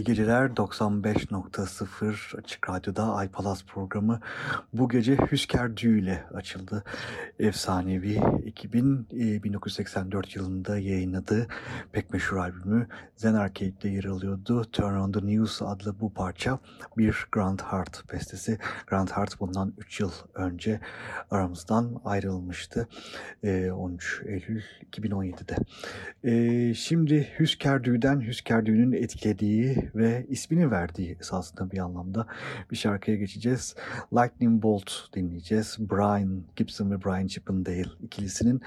İyi geceler 95.0 Açık Radyo'da Ay Palas programı bu gece Hüsker Dü ile açıldı. Efsanevi 2000 1984 yılında yayınladığı pek meşhur albümü Zen Arcade'de yer alıyordu. Turn on the News adlı bu parça bir Grant Hart bestesi. Grant Hart bundan 3 yıl önce aramızdan ayrılmıştı. 13 Eylül 2017'de. Şimdi Hüsker Dü'den Hüsker Dü'nün etkilediği ve ismini verdiği esasında bir anlamda bir şarkıya geçeceğiz. Lightning Bolt dinleyeceğiz. Brian Gibson ve Brian Chippendale ikilisinin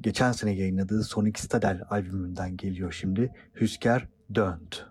geçen sene yayınladığı Sonic Stadel albümünden geliyor şimdi. Hüsker Dönd.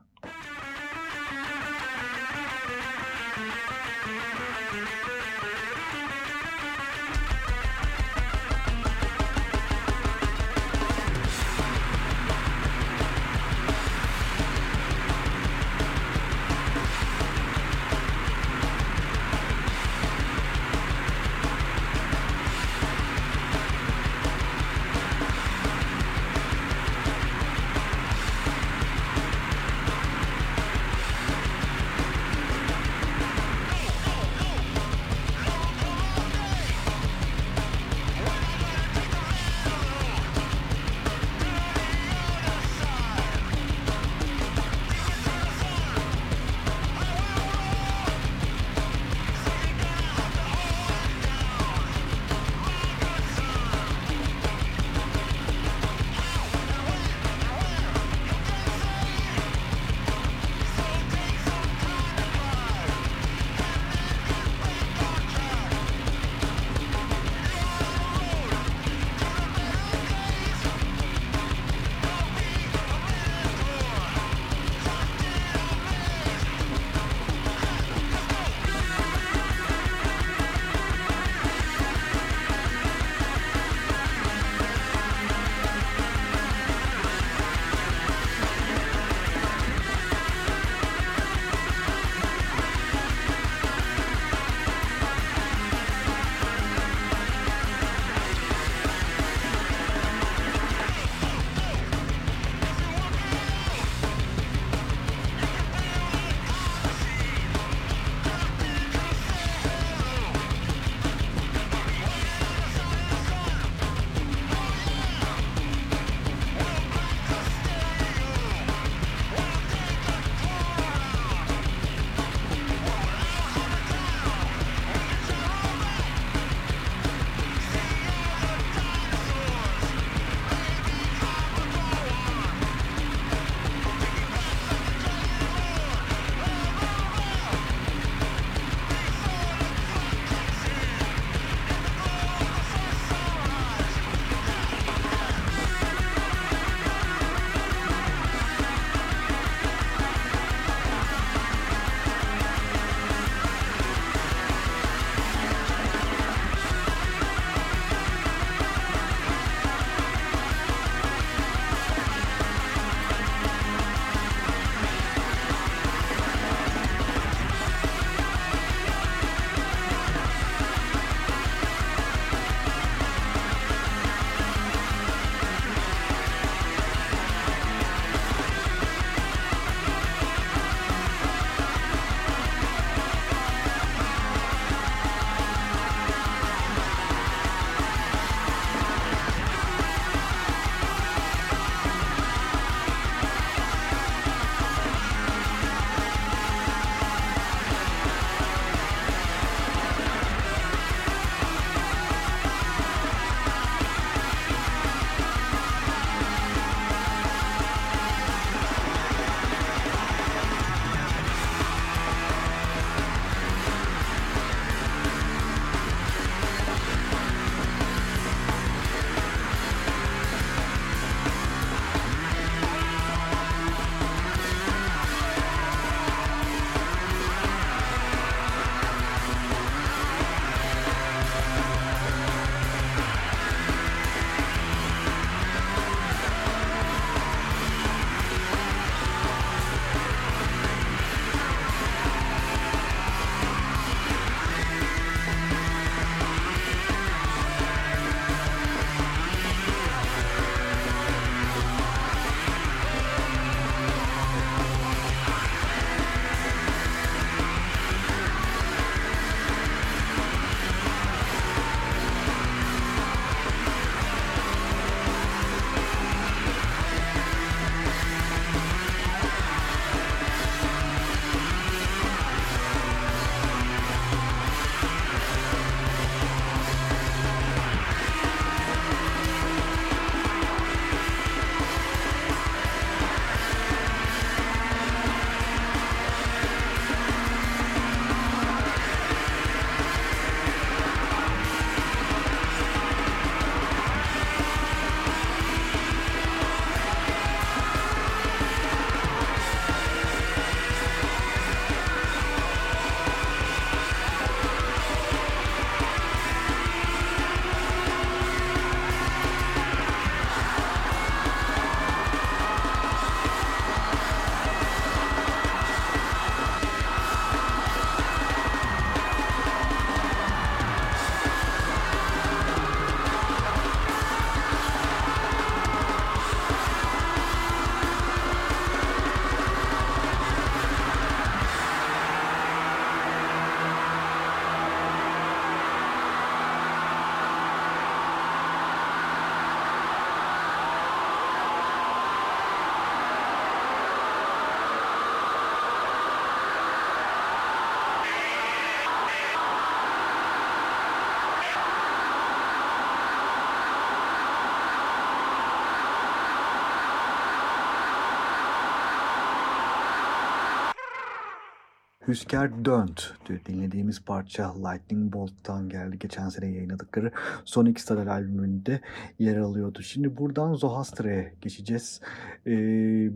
Hüsker Dönt dinlediğimiz parça Lightning Bolt'tan geldi. Geçen sene yayınladıkları Sonic Stadal albümünde yer alıyordu. Şimdi buradan Zohastre'ye geçeceğiz. Ee,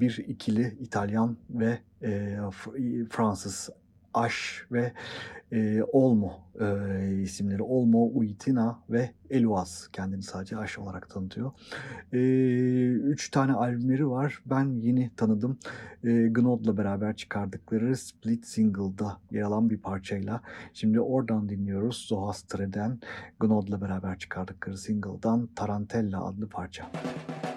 bir ikili İtalyan ve e, Fransız Aş ve e, Olmo e, isimleri. Olmo, Uitina ve Eluaz kendini sadece Aş olarak tanıtıyor. E, üç tane albümleri var. Ben yeni tanıdım. E, Gnod'la beraber çıkardıkları Split Single'da yer alan bir parçayla. Şimdi oradan dinliyoruz. Zohastre'den Gnod'la beraber çıkardıkları single'dan Tarantella adlı parça. Müzik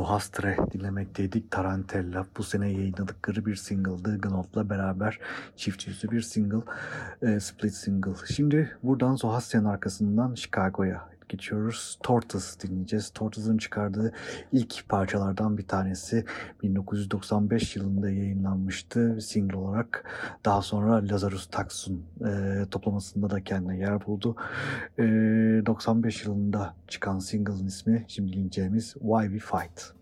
Zohastre dinlemekteydik. Tarantella bu sene yayınladıkları bir single'dı. Gnot'la beraber çift yüzlü bir single, e, split single. Şimdi buradan Zohastre'nin arkasından Chicago'ya geçiyoruz. Tortoise dinleyeceğiz. Tortoise'ın çıkardığı ilk parçalardan bir tanesi 1995 yılında yayınlanmıştı single olarak. Daha sonra Lazarus Taksun e, toplamasında da kendine yer buldu. E, 95 yılında çıkan single'ın ismi şimdi dinleyeceğimiz Why We Fight.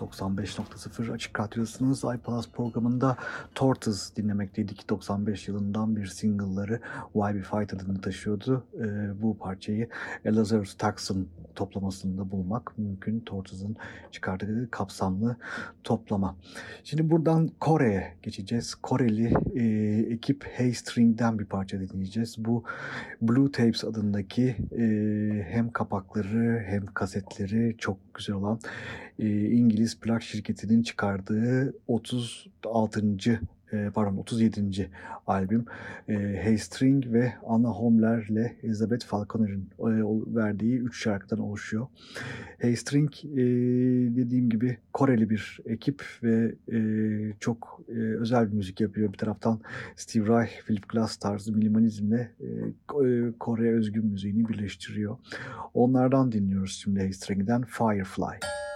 95.0 Açık Radyosu'nuz iPlus programında Tortoise dinlemekteydik. 95 yılından bir single'ları Why We Fight adını taşıyordu. Ee, bu parçayı Elazığ Taxon toplamasında bulmak mümkün. Tortoise'ın çıkardığı kapsamlı toplama. Şimdi buradan Kore'ye geçeceğiz. Koreli e, ekip Haystring'den bir parça dinleyeceğiz. Bu Blue Tapes adındaki e, hem kapakları hem kasetleri çok güzel olan e, İngiliz plak şirketinin çıkardığı 36. E, pardon 37. albüm e, Hey String ve Anna Homler ile Elizabeth Falconer'ın e, verdiği 3 şarkıdan oluşuyor. Hey String e, dediğim gibi Koreli bir ekip ve e, çok e, özel bir müzik yapıyor. Bir taraftan Steve Reich, Philip Glass tarzı minimalizmle e, Kore özgün müziğini birleştiriyor. Onlardan dinliyoruz şimdi Hey String'den Firefly. String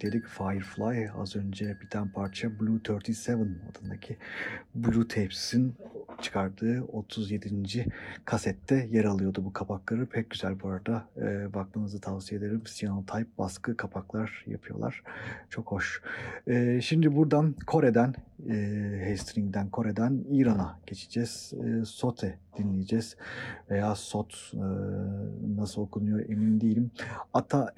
dinlemekteydik. Firefly az önce biten parça Blue 37 adındaki Blue Tapes'in çıkardığı 37. kasette yer alıyordu bu kapakları. Pek güzel bu arada. E, bakmanızı tavsiye ederim. Cyanotype baskı kapaklar yapıyorlar. Çok hoş. E, şimdi buradan Kore'den e, Hastring'den Kore'den İran'a geçeceğiz. E, Sote dinleyeceğiz. Veya Sot e, nasıl okunuyor emin değilim. Ata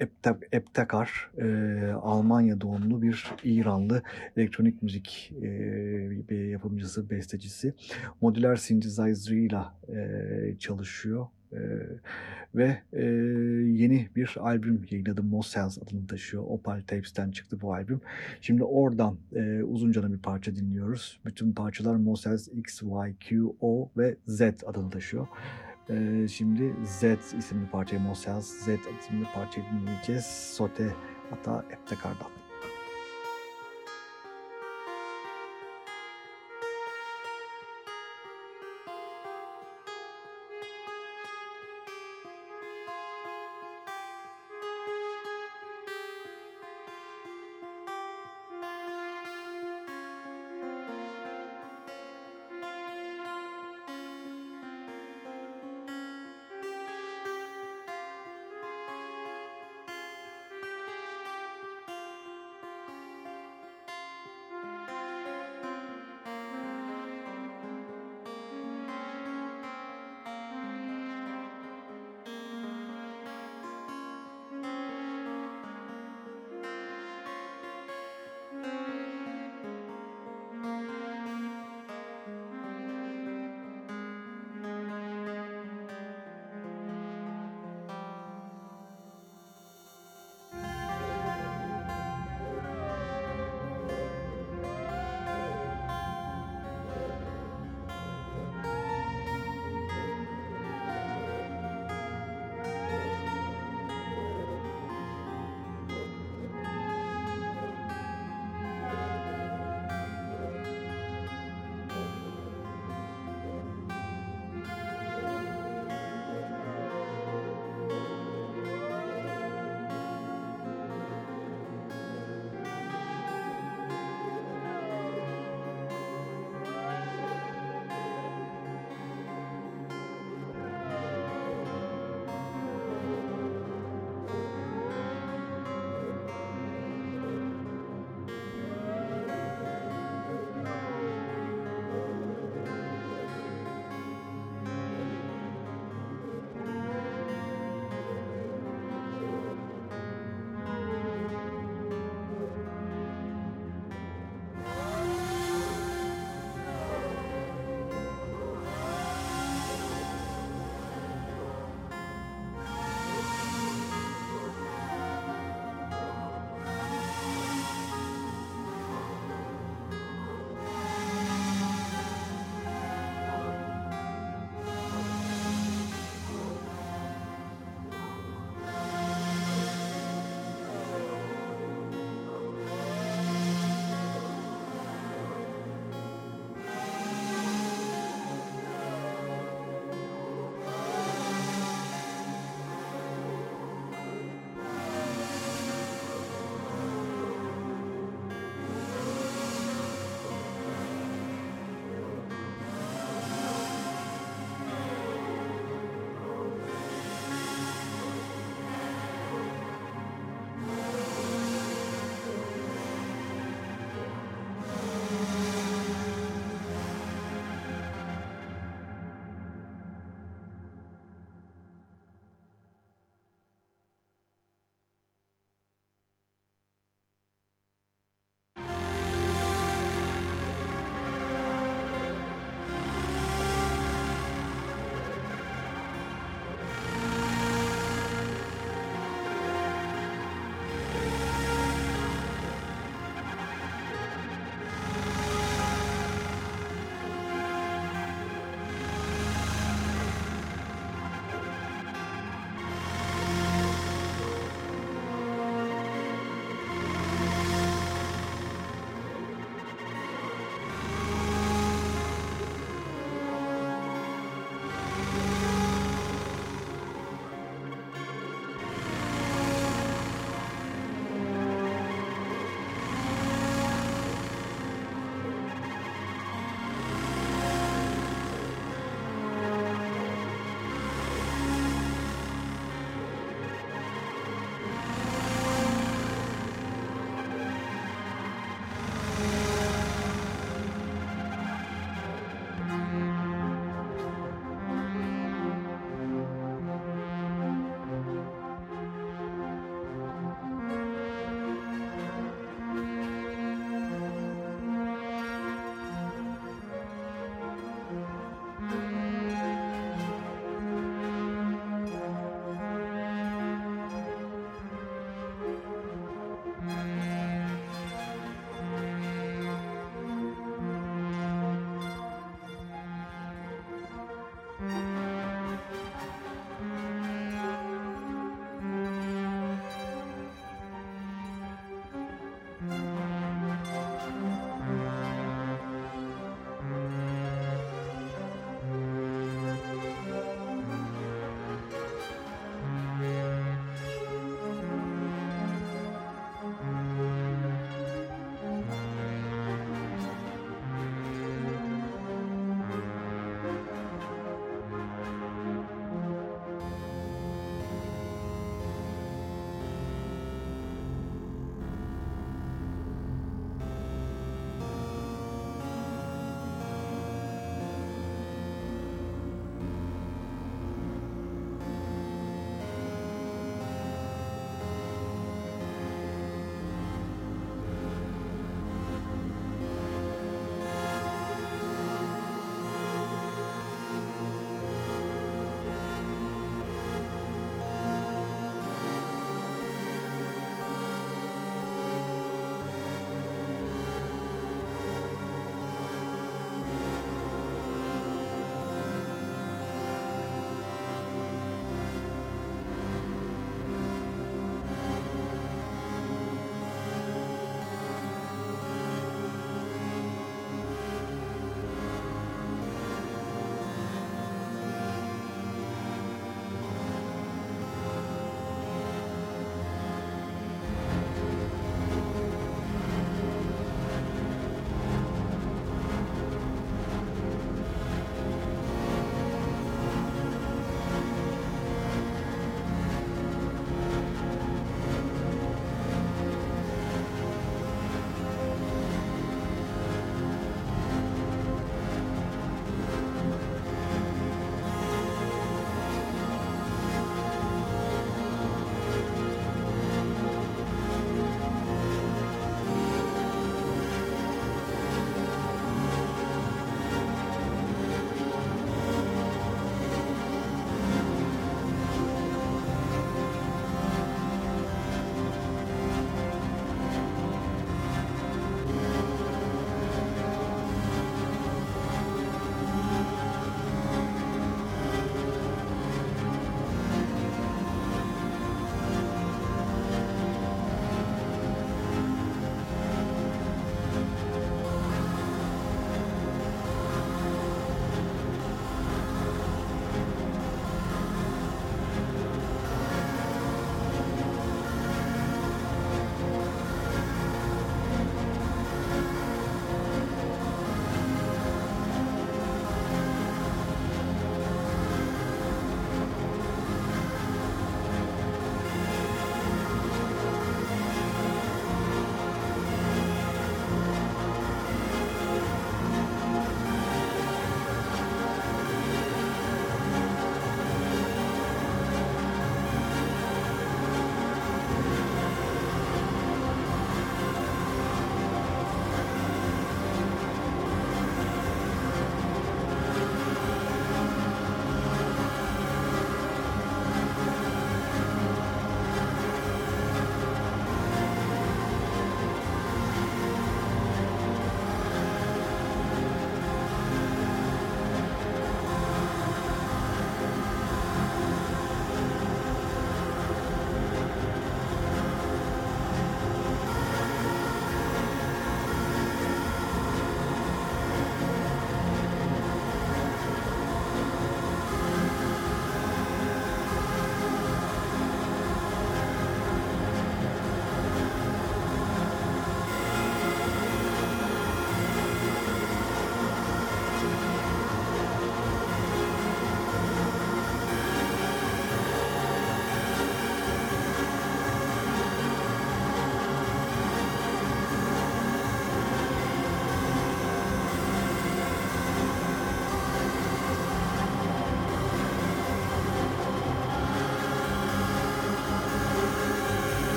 Eptekar e, Almanya doğumlu bir İranlı elektronik müzik e, yapımcısı, bestecisi. Modüler synthesizer ile çalışıyor. Ve e, yeni bir albüm yayınladı. Mossels adını taşıyor. Opal Tapes'ten çıktı bu albüm. Şimdi oradan e, uzunca bir parça dinliyoruz. Bütün parçalar Mossels X, Y, Q, O ve Z adını taşıyor. E, şimdi Z isimli parçayı Mossels Z isimli parçayı dinleyeceğiz. Sote hatta Eptekar'dan.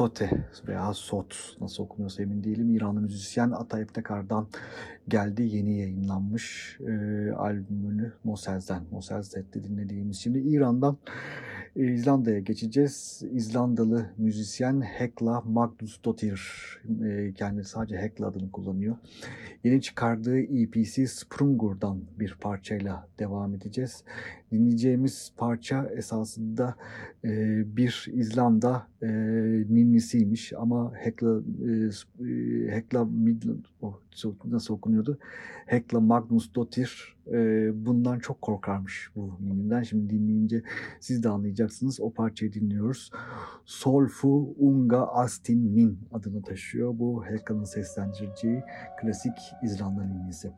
Sote veya Sot nasıl okunuyorsa emin değilim. İranlı müzisyen Ata Eftekar'dan geldi. Yeni yayınlanmış e, albümünü Mosel'den. Mosel'de dinlediğimiz. Şimdi İran'dan e, İzlanda'ya geçeceğiz. İzlandalı müzisyen Hekla Magnusdottir. E, kendisi sadece Hekla adını kullanıyor. Yeni çıkardığı EPC Sprungur'dan bir parçayla devam edeceğiz. Dinleyeceğimiz parça esasında e, bir İzlanda e, ninnisiymiş ama Hekla e, Hekla Midland oh, nasıl okunuyordu? Hekla Magnus Dottir e, bundan çok korkarmış bu ninniden. Şimdi dinleyince siz de anlayacaksınız. O parçayı dinliyoruz. Solfu Unga Astin Min adını taşıyor. Bu Hekla'nın seslendireceği klasik İzlanda ninnisi.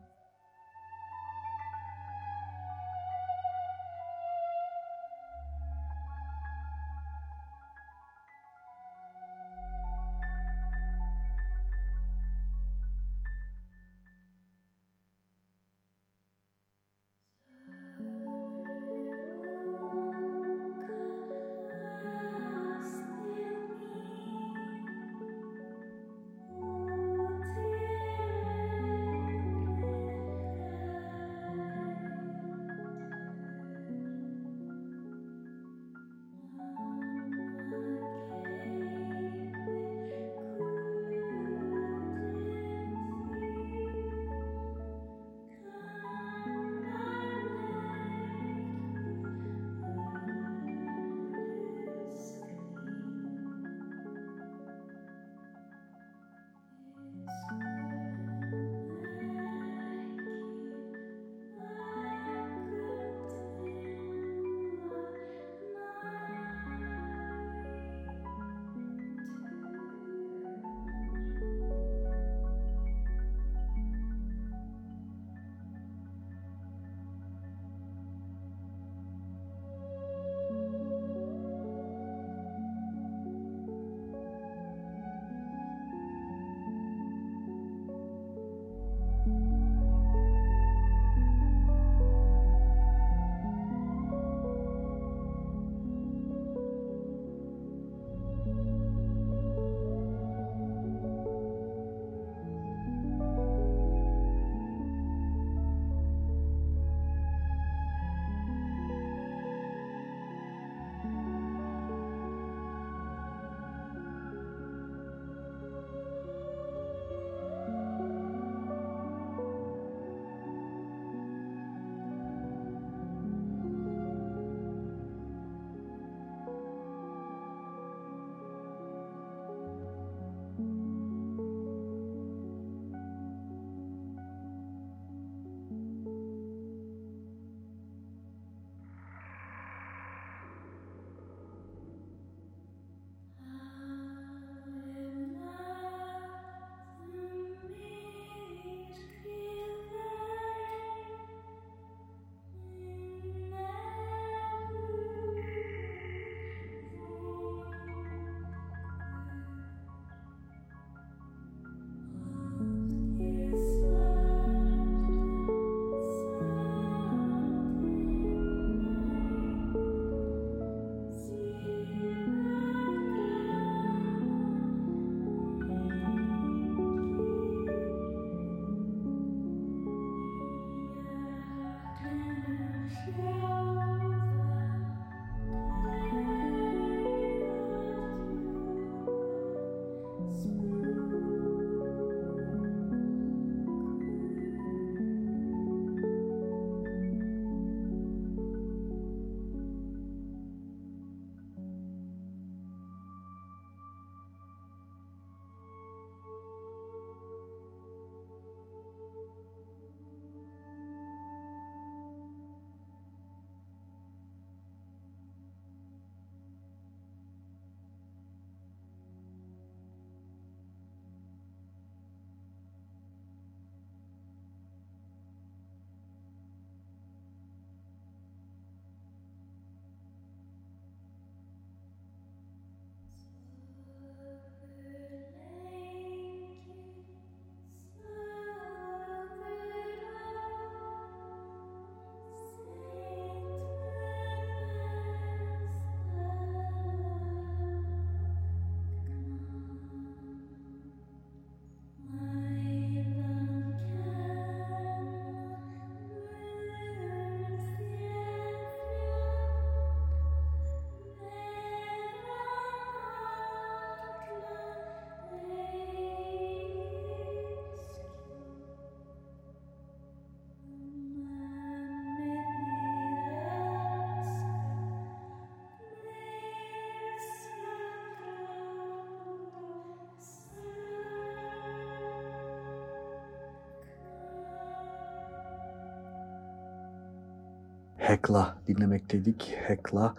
Hekla dinlemekteydik. Hekla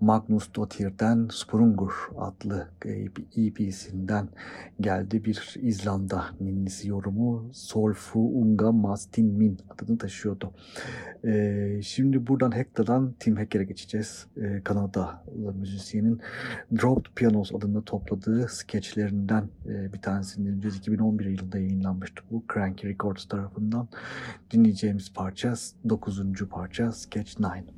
Magnus Dottir'den Sprungur adlı EP'sinden geldi bir İzlanda ninnisi yorumu Solfu Unga Mastin Min adını taşıyordu. Ee, şimdi buradan Hekla'dan Tim Hacker'e geçeceğiz. Ee, Kanadalı müzisyenin Dropped Pianos adında topladığı skeçlerinden e, bir tanesini dinleyeceğiz. 2011 yılında yayınlanmıştı bu Cranky Records tarafından. Dinleyeceğimiz parça 9. parça Sketch 9.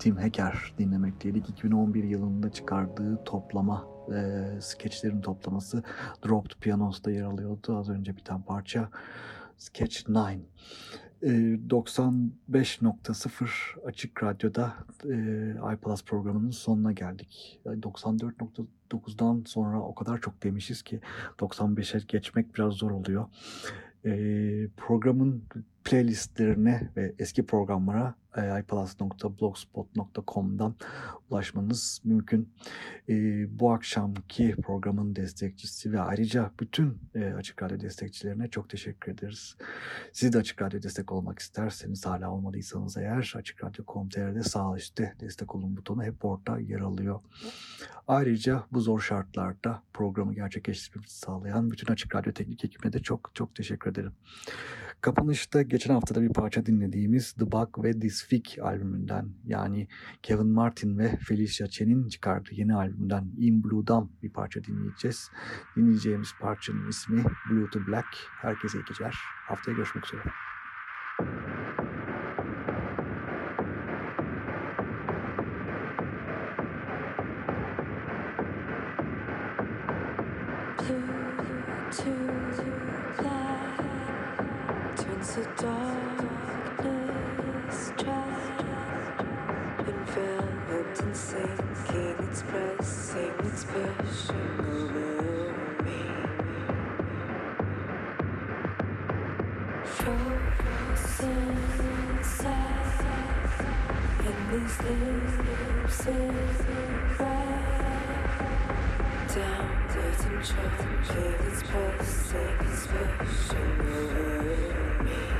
Tim Hacker dinlemekteydik. 2011 yılında çıkardığı toplama, e, skeçlerin toplaması Dropped Pianos'ta yer alıyordu. Az önce biten parça Sketch 9. 95.0 Açık Radyo'da e, iPlus programının sonuna geldik. 94.9'dan sonra o kadar çok demişiz ki 95'e geçmek biraz zor oluyor. E, programın playlistlerine ve eski programlara e, iplus.blogspot.com'dan ulaşmanız mümkün. E, bu akşamki programın destekçisi ve ayrıca bütün e, Açık Radyo destekçilerine çok teşekkür ederiz. Siz de Açık Radyo destek olmak isterseniz hala olmadıysanız eğer Açık Radyo.com.tr'de sağ üstte destek olun butonu hep orada yer alıyor. Ayrıca bu zor şartlarda programı gerçekleştirmemizi sağlayan bütün Açık Radyo teknik ekibine de çok çok teşekkür ederim. Kapanışta geçen haftada bir parça dinlediğimiz The Bug ve This Fig albümünden yani Kevin Martin ve Felicia Chen'in çıkardığı yeni albümden In Blue'dan bir parça dinleyeceğiz. Dinleyeceğimiz parçanın ismi Blue to Black. Herkese iyi geceler. Haftaya görüşmek üzere. Down, dirty, chocolate, it's pulse, like a special me.